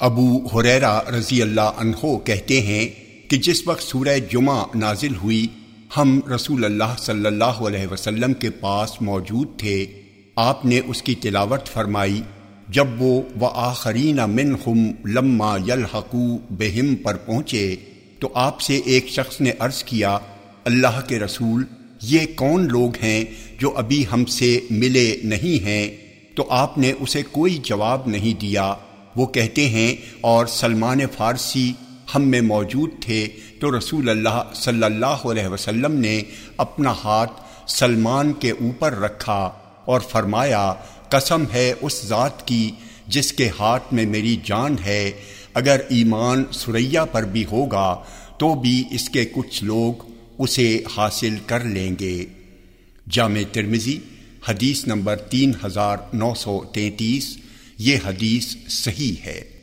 ابو حریرا رضی اللہ عنہ کہتے ہیں کہ جس وقت سورہ جمعہ نازل ہوئی، ہم رسول اللہ صلی اللہ علیہ وسلم کے پاس موجود تھے۔ آپ نے اس کی تلاوت فرمائی، جب وہ و آخرین من ہم لما یلحقو بہم پر پہنچے، تو آپ سے ایک شخص نے عرض کیا، اللہ کے رسول، یہ کون لوگ ہیں جو ابھی ہم سے ملے نہیں ہیں؟ تو آپ نے اسے کوئی جواب نہیں دیا۔ وہ کہتے ہیں، اور سلمان فارسی ہم میں موجود تھے تو رسول اللہ صلی اللہ علیہ وسلم نے اپنا ہاتھ سلمان کے اوپر رکھا اور فرمایا، قسم ہے اس ذات کی جس کے ہاتھ میں میری جان ہے، اگر ایمان سریا پر بھی ہوگا تو بھی اس کے کچھ لوگ اسے حاصل کر لیں گے۔ جامع ترمزی حدیث نمبر تین ہزار نو سو تینتیس۔ یہ حدیث صحیح ہے۔